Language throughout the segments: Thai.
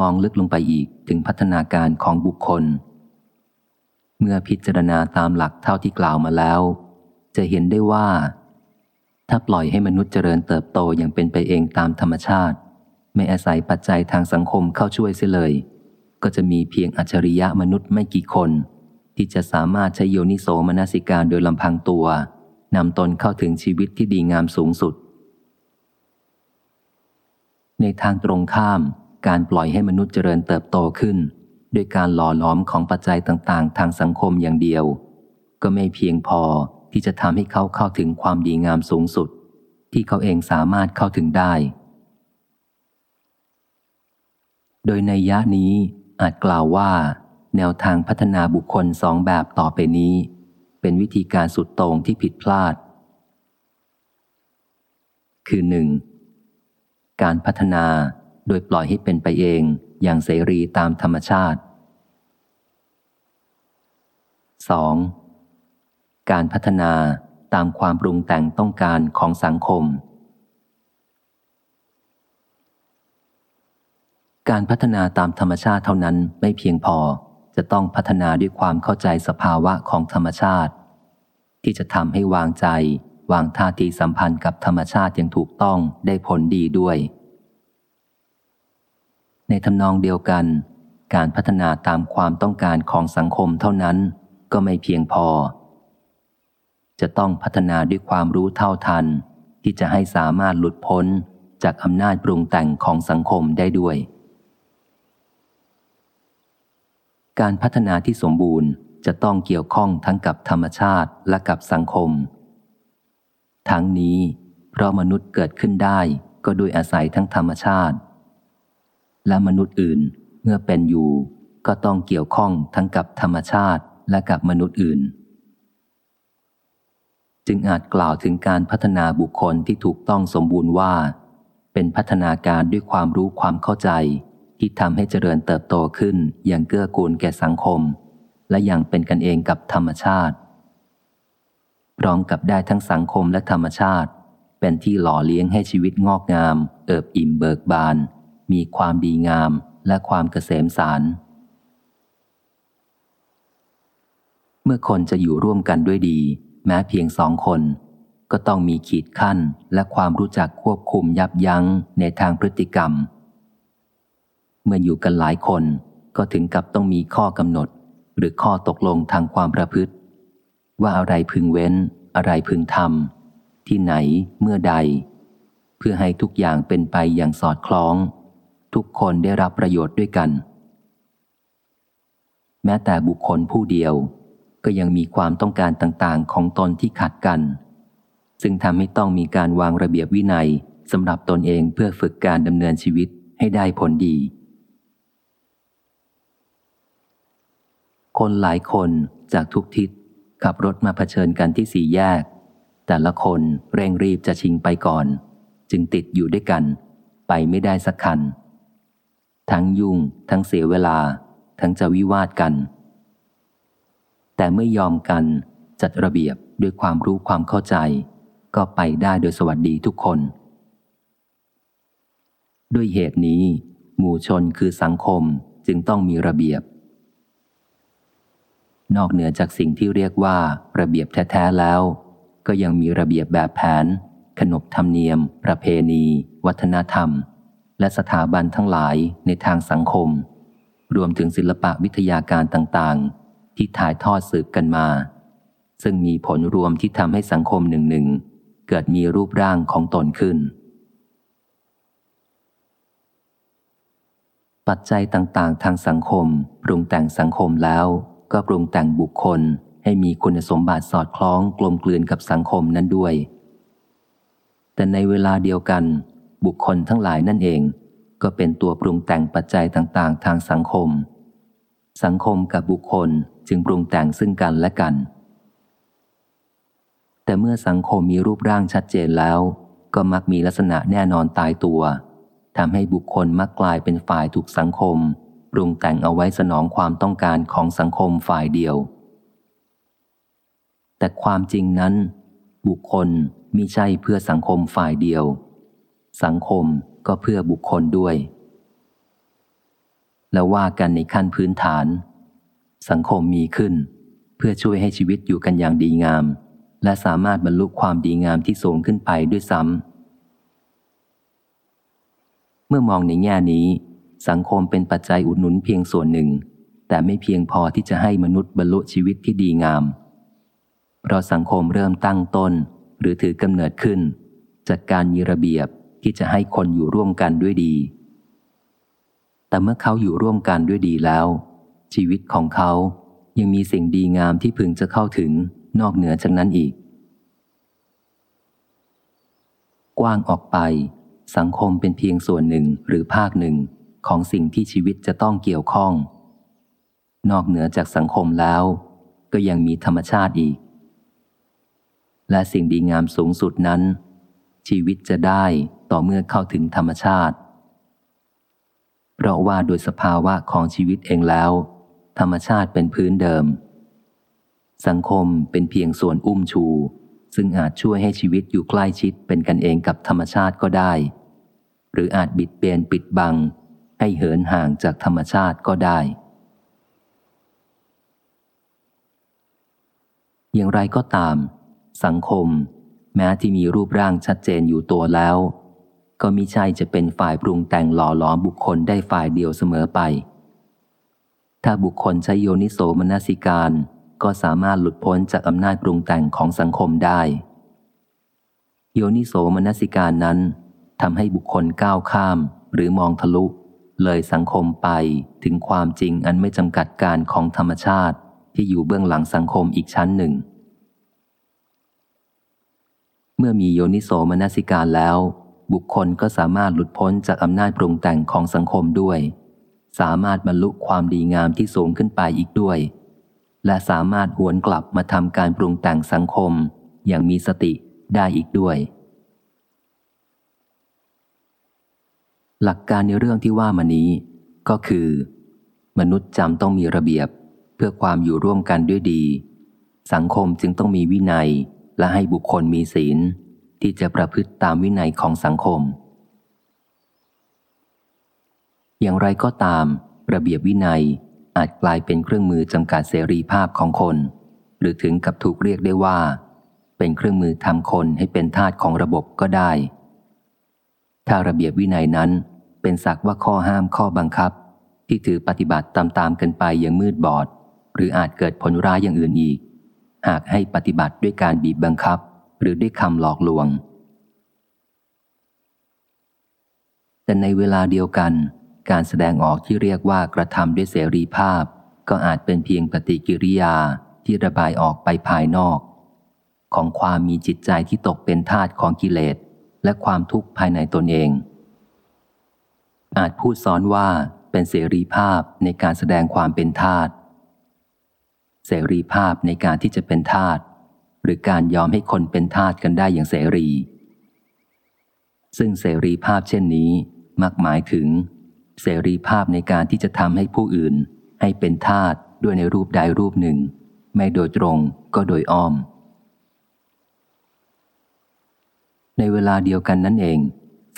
มองลึกลงไปอีกถึงพัฒนาการของบุคคล เมื่อพิจารณาตามหลักเท่าที่กล่าวมาแล้ว จะเห็นได้ว่า ถ้าปล่อยให้มนุษย์เจริญเติบโตอย่างเป็นไปเองตามธรรมชาติ ไม่อาศัยปัจจัยทางสังคมเข้าช่วยเสียเลย ก็จะมีเพียงอัจฉริยะมนุษย์ไม่กี่คน ที่จะสามารถใช้โยนิโสมนสิการโดยลำพังตัวนำตนเข้าถึงชีวิตที่ดีงามสูงสุด ในทางตรงข้าม การปล่อยให้มนุษย์เจริญเติบโตขึ้น ด้วยการหล่อหลอมของปัจจัยต่างๆ ทางสังคมอย่างเดียว ก็ไม่เพียงพอที่จะทำให้เขาเข้าถึงความดีงามสูงสุด ที่เขาเองสามารถเข้าถึงได้ โดยในยะนี้อาจกล่าวว่า แนวทางพัฒนาบุคคลสองแบบต่อไปนี้ เป็นวิธีการสุดโต่งที่ผิดพลาด คือหนึ่งการพัฒนา โดยปล่อยให้เป็นไปเองอย่างเสรีตามธรรมชาติ 2. การพัฒนาตามความปรุงแต่งต้องการของสังคม การพัฒนาตามธรรมชาติเท่านั้นไม่เพียงพอจะต้องพัฒนาด้วยความเข้าใจสภาวะของธรรมชาติ ที่จะทำให้วางใจ วางท่าทีสัมพันธ์กับธรรมชาติอย่างถูกต้องได้ผลดีด้วย ในทำนองเดียวกัน การพัฒนาตามความต้องการของสังคมเท่านั้นก็ไม่เพียงพอ จะต้องพัฒนาด้วยความรู้เท่าทัน ที่จะให้สามารถหลุดพ้นจากอำนาจปรุงแต่งของสังคมได้ด้วย การพัฒนาที่สมบูรณ์จะต้องเกี่ยวข้องทั้งกับธรรมชาติและกับสังคม ทั้งนี้เพราะมนุษย์เกิดขึ้นได้ก็โดยอาศัยทั้งธรรมชาติ และมนุษย์อื่น เมื่อเป็นอยู่ ก็ต้องเกี่ยวข้องทั้งกับธรรมชาติและกับมนุษย์อื่น จึงอาจกล่าวถึงการพัฒนาบุคคลที่ถูกต้องสมบูรณ์ว่า เป็นพัฒนาการด้วยความรู้ความเข้าใจ ที่ทำให้เจริญเติบโตขึ้นอย่างเกื้อกูลแก่สังคม และอย่างเป็นกันเองกับธรรมชาติ พร้อมกับได้ทั้งสังคมและธรรมชาติ เป็นที่หล่อเลี้ยงให้ชีวิตงอกงาม เอิบอิ่มเบิกบาน มีความดีงามและความเกษมสาร เมื่อคนจะอยู่ร่วมกันด้วยดี แม้เพียงสองคน ก็ต้องมีขีดขั้นและความรู้จักควบคุมยับยั้งในทางพฤติกรรม เมื่ออยู่กันหลายคนก็ถึงกับต้องมีข้อกำหนด หรือข้อตกลงทางความประพฤติ ว่าอะไรพึงเว้น อะไรพึงทำที่ไหนเมื่อใด เพื่อให้ทุกอย่างเป็นไปอย่างสอดคล้อง ทุกคนได้รับประโยชน์ด้วยกัน แม้แต่บุคคลผู้เดียวก็ยังมีความต้องการต่างๆ ของตนที่ขัดกัน ซึ่งทำให้ต้องมีการวางระเบียบวินัยสำหรับตนเองเพื่อฝึกการดำเนินชีวิตให้ได้ผลดี คนหลายคนจากทุกทิศขับรถมาเผชิญกันที่สี่แยก แต่ละคนเร่งรีบจะชิงไปก่อน จึงติดอยู่ด้วยกัน ไปไม่ได้สักคัน ทั้งยุ่ง ทั้งเสียเวลา ทั้งจะวิวาทกัน แต่เมื่อยอมกันจัดระเบียบด้วยความรู้ความเข้าใจ ก็ไปได้โดยสวัสดีทุกคน ด้วยเหตุนี้ หมู่ชนคือสังคมจึงต้องมีระเบียบ นอกเหนือจากสิ่งที่เรียกว่าระเบียบแท้ๆแล้ว ก็ยังมีระเบียบแบบแผน ขนบธรรมเนียม ประเพณี วัฒนธรรม และสถาบันทั้งหลายในทางสังคม รวมถึงศิลปะวิทยาการต่างๆ ที่ถ่ายทอดสืบกันมา ซึ่งมีผลรวมที่ทำให้สังคมหนึ่งหนึ่งเกิดมีรูปร่างของตนขึ้น ปัจจัยต่างๆ ทางสังคม ปรุงแต่งสังคมแล้ว ก็ปรุงแต่งบุคคลให้มีคุณสมบัติสอดคล้องกลมกลืนกับสังคมนั้นด้วย แต่ในเวลาเดียวกัน บุคคลทั้งหลายนั่นเอง ก็เป็นตัวปรุงแต่งปัจจัยต่างๆ ทางสังคม สังคมกับบุคคลจึงปรุงแต่งซึ่งกันและกัน แต่เมื่อสังคมมีรูปร่างชัดเจนแล้ว ก็มักมีลักษณะแน่นอนตายตัวทำให้บุคคลมักกลายเป็นฝ่ายถูกสังคม ปรุงแต่งเอาไว้สนองความต้องการของสังคมฝ่ายเดียว แต่ความจริงนั้น บุคคลมิใช่เพื่อสังคมฝ่ายเดียว สังคมก็เพื่อบุคคลด้วย แล้วว่ากันในขั้นพื้นฐาน สังคมมีขึ้น เพื่อช่วยให้ชีวิตอยู่กันอย่างดีงาม และสามารถบรรลุความดีงามที่สูงขึ้นไปด้วยซ้ำเมื่อมองในแง่นี้ สังคมเป็นปัจจัยอุดหนุนเพียงส่วนหนึ่ง แต่ไม่เพียงพอที่จะให้มนุษย์บรรลุชีวิตที่ดีงาม เพราะสังคมเริ่มตั้งต้นหรือถือกำเนิดขึ้น จากการมีระเบียบ ที่จะให้คนอยู่ร่วมกันด้วยดี แต่เมื่อเขาอยู่ร่วมกันด้วยดีแล้ว ชีวิตของเขายังมีสิ่งดีงามที่พึงจะเข้าถึงนอกเหนือจากนั้นอีก กว้างออกไป สังคมเป็นเพียงส่วนหนึ่งหรือภาคหนึ่งของสิ่งที่ชีวิตจะต้องเกี่ยวข้อง นอกเหนือจากสังคมแล้ว ก็ยังมีธรรมชาติอีก และสิ่งดีงามสูงสุดนั้น ชีวิตจะได้ ต่อเมื่อเข้าถึงธรรมชาติ เพราะว่าโดยสภาวะของชีวิตเองแล้ว ธรรมชาติเป็นพื้นเดิม สังคมเป็นเพียงส่วนอุ้มชู ซึ่งอาจช่วยให้ชีวิตอยู่ใกล้ชิดเป็นกันเองกับธรรมชาติก็ได้ หรืออาจบิดเบียนปิดบัง ให้เหินห่างจากธรรมชาติก็ได้ อย่างไรก็ตาม สังคมแม้ที่มีรูปร่างชัดเจนอยู่ตัวแล้ว ก็มิใช่จะเป็นฝ่ายปรุงแต่งหล่อหลอมบุคคลได้ฝ่ายเดียวเสมอไป ถ้าบุคคลใช้โยนิโสมนสิการ ก็สามารถหลุดพ้นจากอำนาจปรุงแต่งของสังคมได้ โยนิโสมนสิการนั้นทำให้บุคคลก้าวข้าม หรือมองทะลุ เลยสังคมไปถึงความจริงอันไม่จำกัดการของธรรมชาติที่อยู่เบื้องหลังสังคมอีกชั้นหนึ่ง เมื่อมีโยนิโสมนสิการแล้ว บุคคลก็สามารถหลุดพ้นจากอำนาจปรุงแต่งของสังคมด้วย สามารถบรรลุความดีงามที่สูงขึ้นไปอีกด้วย และสามารถหวนกลับมาทำการปรุงแต่งสังคม อย่างมีสติได้อีกด้วย หลักการในเรื่องที่ว่ามานี้ ก็คือ มนุษย์จำต้องมีระเบียบเพื่อความอยู่ร่วมกันด้วยดี สังคมจึงต้องมีวินัยและให้บุคคลมีศีล ที่จะประพฤติตามวินัยของสังคม อย่างไรก็ตาม ระเบียบวินัยอาจกลายเป็นเครื่องมือจำกัดเสรีภาพของคน หรือถึงกับถูกเรียกได้ว่า เป็นเครื่องมือทำคนให้เป็นทาสของระบบก็ได้ ถ้าระเบียบวินัยนั้นเป็นสักว่าข้อห้ามข้อบังคับ ที่ถือปฏิบัติตามๆกันไปอย่างมืดบอด หรืออาจเกิดผลร้ายอย่างอื่นอีก หากให้ปฏิบัติด้วยการบีบบังคับ หรือด้วยคำหลอกลวง แต่ในเวลาเดียวกัน การแสดงออกที่เรียกว่ากระทำด้วยเสรีภาพ ก็อาจเป็นเพียงปฏิกิริยาที่ระบายออกไปภายนอก ของความมีจิตใจที่ตกเป็นทาตของกิเลส และความทุกข์ภายในตนเอง อาจพูดซ้อนว่าเป็นเสรีภาพในการแสดงความเป็นทาตเสรีภาพในการที่จะเป็นทาต หรือการยอมให้คนเป็นทาสกันได้อย่างเสรี ซึ่งเสรีภาพเช่นนี้ มักหมายถึง เสรีภาพในการที่จะทำให้ผู้อื่น ให้เป็นทาสด้วยในรูปใดรูปหนึ่ง ไม่โดยตรงก็โดยอ้อม ในเวลาเดียวกันนั่นเอง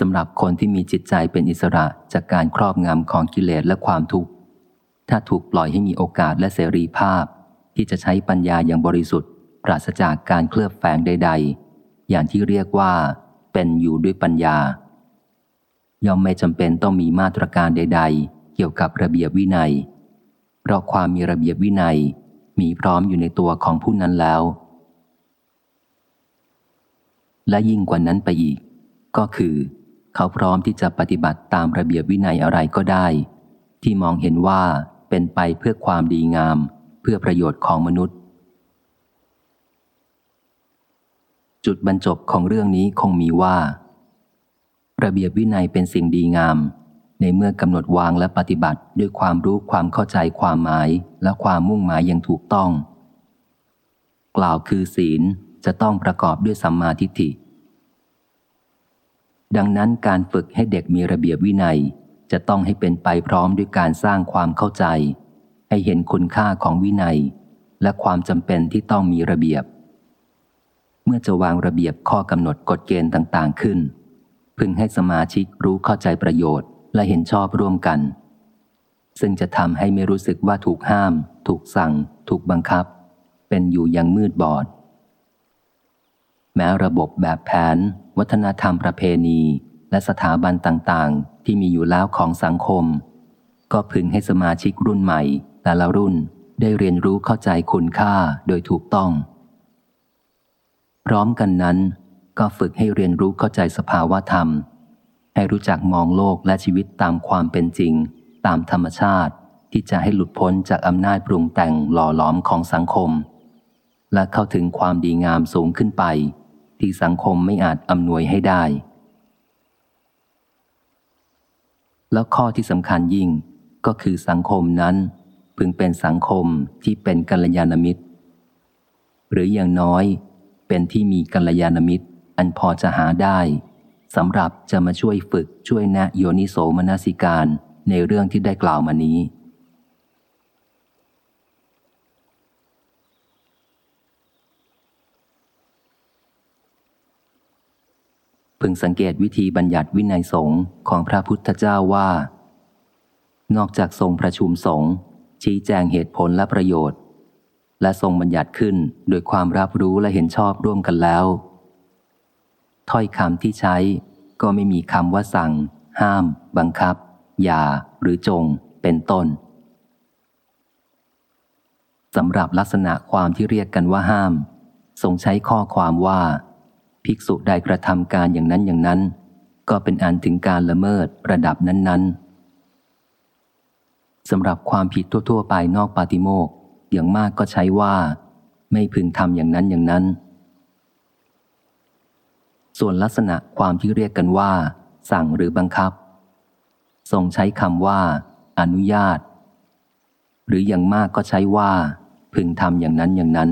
สำหรับคนที่มีจิตใจเป็นอิสระจากการครอบงำของกิเลสและความทุกข์ ถ้าถูกปล่อยให้มีโอกาสและเสรีภาพ ที่จะใช้ปัญญาอย่างบริสุทธิ์ ปราศจากการเคลือบแฝงใด ๆ อย่างที่เรียกว่าเป็นอยู่ด้วยปัญญา ย่อมไม่จำเป็นต้องมีมาตรการใด ๆ เกี่ยวกับระเบียบวินัย เพราะความมีระเบียบวินัยมีพร้อมอยู่ในตัวของผู้นั้นแล้ว และยิ่งกว่านั้นไปอีก ก็คือ เขาพร้อมที่จะปฏิบัติตามระเบียบวินัยอะไรก็ได้ ที่มองเห็นว่าเป็นไปเพื่อความดีงาม เพื่อประโยชน์ของมนุษย์ จุดบรรจบของเรื่องนี้คงมีว่า ระเบียบวินัยเป็นสิ่งดีงาม ในเมื่อกำหนดวางและปฏิบัติด้วยความรู้ความเข้าใจความหมายและความมุ่งหมายอย่างถูกต้อง กล่าวคือศีลจะต้องประกอบด้วยสัมมาทิฏฐิ ดังนั้นการฝึกให้เด็กมีระเบียบวินัยจะต้องให้เป็นไปพร้อมด้วยการสร้างความเข้าใจ ให้เห็นคุณค่าของวินัย และความจำเป็นที่ต้องมีระเบียบ เมื่อจะวางระเบียบข้อกำหนดกฎเกณฑ์ต่าง ๆ ขึ้น พึงให้สมาชิกรู้เข้าใจประโยชน์และเห็นชอบร่วมกัน ซึ่งจะทำให้ไม่รู้สึกว่าถูกห้าม ถูกสั่ง ถูกบังคับ เป็นอยู่อยังมืดบอด แม้ระบบแบบแผน วัฒนธรรมประเพณี และสถาบันต่างๆ ที่มีอยู่แล้วของสังคม ก็พึงให้สมาชิกรุ่นใหม่ แต่ละรุ่นได้เรียนรู้เข้าใจคุณค่าโดยถูกต้อง พร้อมกันนั้น ก็ฝึกให้เรียนรู้เข้าใจสภาวะธรรม ให้รู้จักมองโลกและชีวิตตามความเป็นจริง ตามธรรมชาติที่จะให้หลุดพ้นจากอำนาจปรุงแต่งหล่อหลอมของสังคม และเข้าถึงความดีงามสูงขึ้นไป ที่สังคมไม่อาจอำนวยให้ได้ แล้วข้อที่สำคัญยิ่งก็คือสังคมนั้น พึงเป็นสังคมที่เป็นกัลยาณมิตร หรืออย่างน้อย เป็นที่มีกัลยาณมิตร อันพอจะหาได้สำหรับจะมาช่วยฝึกช่วยแนะโยนิโสมนสิการในเรื่องที่ได้กล่าวมานี้ พึงสังเกตวิธีบัญญัติวินัยสงฆ์ของพระพุทธเจ้าว่า นอกจากทรงประชุมสงฆ์ชี้แจงเหตุผลและประโยชน์ และทรงบัญญัติขึ้นโดยความรับรู้และเห็นชอบร่วมกันแล้ว ถ้อยคำที่ใช้ก็ไม่มีคำว่าสั่ง ห้าม บังคับ อย่า หรือจง เป็นต้นสำหรับลักษณะความที่เรียกกันว่าห้าม ทรงใช้ข้อความว่า ภิกษุใดกระทำการอย่างนั้นอย่างนั้น ก็เป็นอันถึงการละเมิดระดับนั้น ๆสำหรับความผิดทั่ว ๆ ไปนอกปาติโมก อย่างมากก็ใช้ว่า ไม่พึงทำอย่างนั้นอย่างนั้น ส่วนลักษณะความที่เรียกกันว่า สั่งหรือบังคับ ทรงใช้คำว่า อนุญาต หรืออย่างมากก็ใช้ว่า พึงทำอย่างนั้นอย่างนั้น